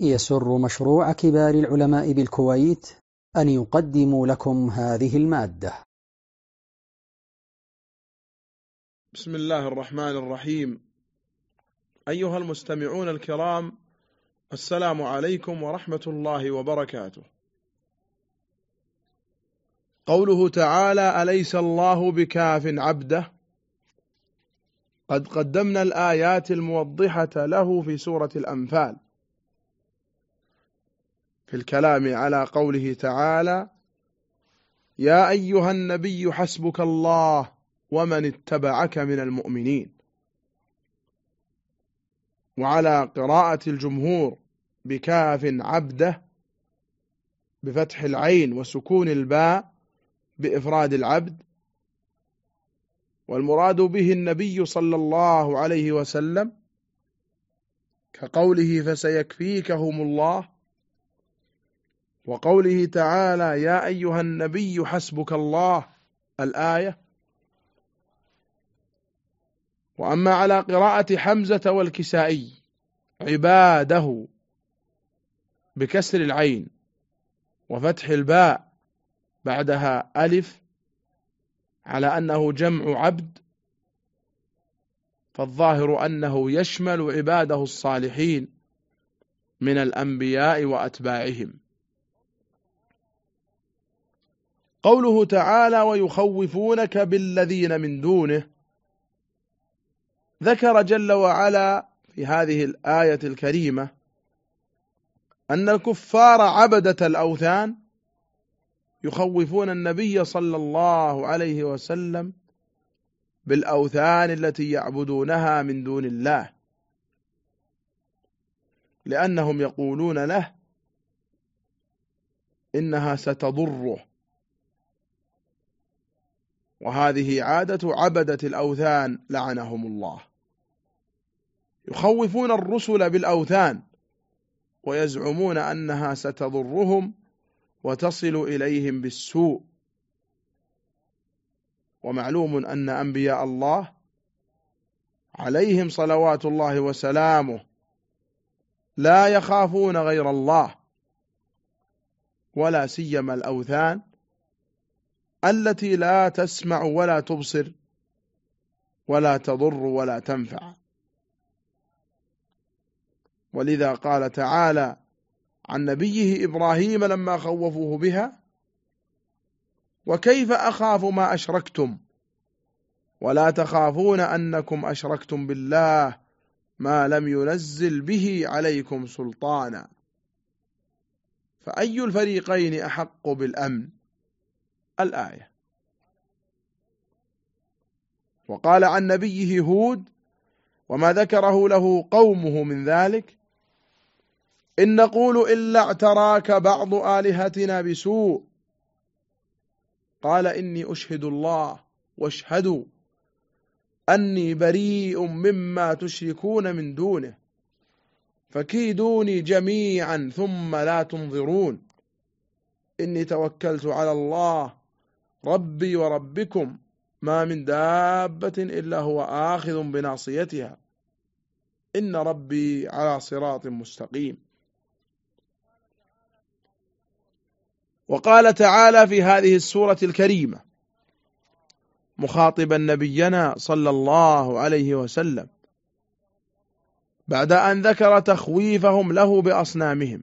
يسر مشروع كبار العلماء بالكويت أن يقدم لكم هذه المادة. بسم الله الرحمن الرحيم. أيها المستمعون الكرام السلام عليكم ورحمة الله وبركاته. قوله تعالى أليس الله بكاف عبده؟ قد قدمنا الآيات الموضحة له في سورة الأنفال. في الكلام على قوله تعالى يا أيها النبي حسبك الله ومن اتبعك من المؤمنين. وعلى قراءة الجمهور بكاف عبده بفتح العين وسكون الباء بإفراد العبد. والمراد به النبي صلى الله عليه وسلم كقوله فسيكفيكهم الله وقوله تعالى يا أيها النبي حسبك الله. الآية وأما على قراءة حمزة والكسائي عباده بكسر العين وفتح الباء بعدها ألف على أنه جمع عبد فالظاهر أنه يشمل عباده الصالحين من الأنبياء وأتباعهم. قوله تعالى ويخوفونك بالذين من دونه. ذكر جل وعلا في هذه الآية الكريمة أن الكفار عبدة الأوثان يخوفون النبي صلى الله عليه وسلم بالأوثان التي يعبدونها من دون الله لأنهم يقولون له إنها ستضره. وهذه عادة عبدة الأوثان لعنهم الله. يخوفون الرسل بالأوثان ويزعمون أنها ستضرهم وتصل إليهم بالسوء. ومعلوم أن أنبياء الله عليهم صلوات الله وسلامه لا يخافون غير الله ولا سيما الأوثان التي لا تسمع ولا تبصر ولا تضر ولا تنفع. ولذا قال تعالى عن نبيه إبراهيم لما خوفوه بها وكيف أخاف ما أشركتم؟ ولا تخافون أنكم أشركتم بالله ما لم ينزل به عليكم سلطانا. فأي الفريقين أحق بالأمن؟ الآية. وقال عن نبيه هود وما ذكره له قومه من ذلك إن نقول إلا اعتراك بعض آلهتنا بسوء. قال إني أشهد الله واشهدوا أني بريء مما تشركون من دونه فكيدوني جميعا ثم لا تنظرون. إني توكلت على الله ربي وربكم ما من دابة إلا هو آخذ بناصيتها. إن ربي على صراط مستقيم. وقال تعالى في هذه السورة الكريمة مخاطبا نبينا صلى الله عليه وسلم بعد أن ذكر تخويفهم له بأصنامهم.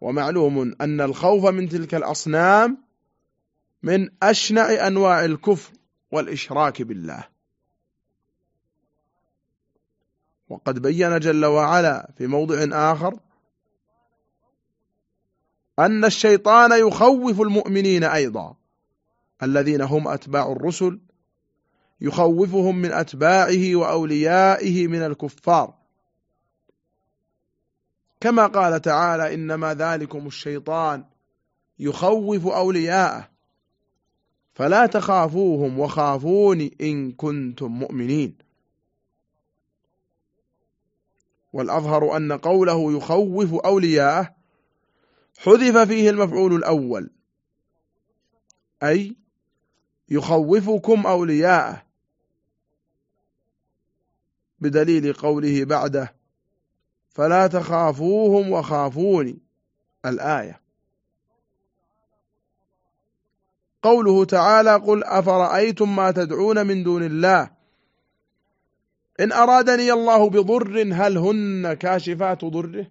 ومعلوم أن الخوف من تلك الأصنام من أشنع أنواع الكفر والإشراك بالله. وقد بين جل وعلا في موضع آخر أن الشيطان يخوف المؤمنين أيضا الذين هم أتباع الرسل يخوفهم من أتباعه وأوليائه من الكفار. كما قال تعالى إنما ذلكم الشيطان يخوف أولياءه. فلا تخافوهم وخافوني إن كنتم مؤمنين. والأظهر أن قوله يخوف أولياءه حذف فيه المفعول الأول أي يخوفكم أولياءه بدليل قوله بعده فلا تخافوهم وخافوني. الآية. قوله تعالى قل أفرأيتم ما تدعون من دون الله. إن أرادني الله بضر هل هن كاشفات ضره؟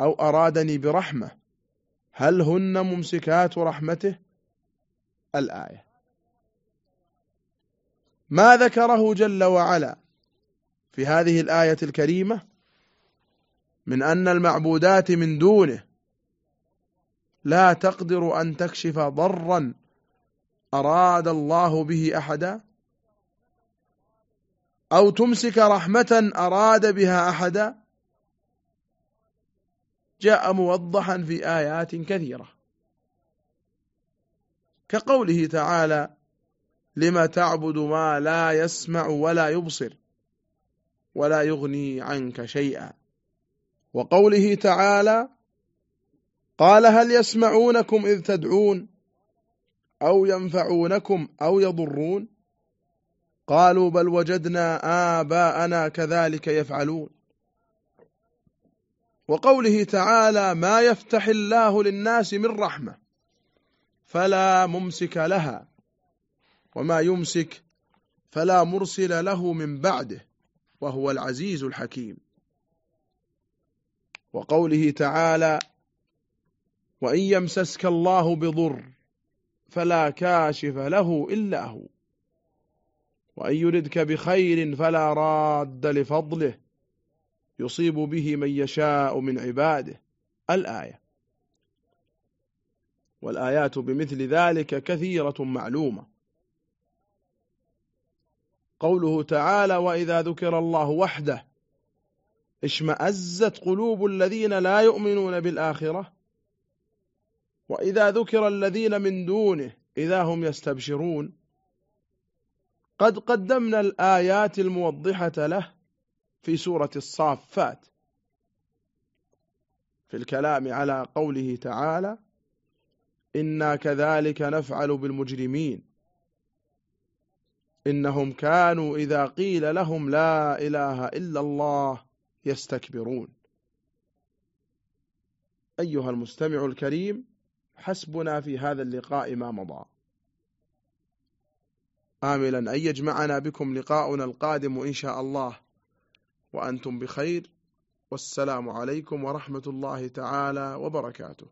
أو أرادني برحمة هل هن ممسكات رحمته؟ الآية. ما ذكره جل وعلا في هذه الآية الكريمة من أن المعبودات من دونه لا تقدر أن تكشف ضرا أراد الله به أحدا أو تمسك رحمة أراد بها أحدا جاء موضحا في آيات كثيرة كقوله تعالى لما تعبد ما لا يسمع ولا يبصر ولا يغني عنك شيئا. وقوله تعالى قال هل يسمعونكم إذ تدعون أو ينفعونكم أو يضرون؟ قالوا بل وجدنا آباءنا كذلك يفعلون. وقوله تعالى ما يفتح الله للناس من رحمة فلا ممسك لها وما يمسك فلا مرسل له من بعده. وهو العزيز الحكيم. وقوله تعالى وإن يمسسك الله بضر فلا كاشف له إلا هو وأن يردك بخير فلا راد لفضله يصيب به من يشاء من عباده. الآية. والآيات بمثل ذلك كثيرة معلومة. قوله تعالى وإذا ذكر الله وحده اشمأزت قلوب الذين لا يؤمنون بالآخرة وإذا ذكر الذين من دونه إذا هم يستبشرون قد قدمنا الآيات الموضحة له في سورة الصافات في الكلام على قوله تعالى إنا كذلك نفعل بالمجرمين إنهم كانوا إذا قيل لهم لا إله إلا الله يستكبرون. أيها المستمع الكريم حسبنا في هذا اللقاء ما مضى. آملا أن يجمعنا بكم لقاؤنا القادم إن شاء الله. وأنتم بخير. والسلام عليكم ورحمة الله تعالى وبركاته.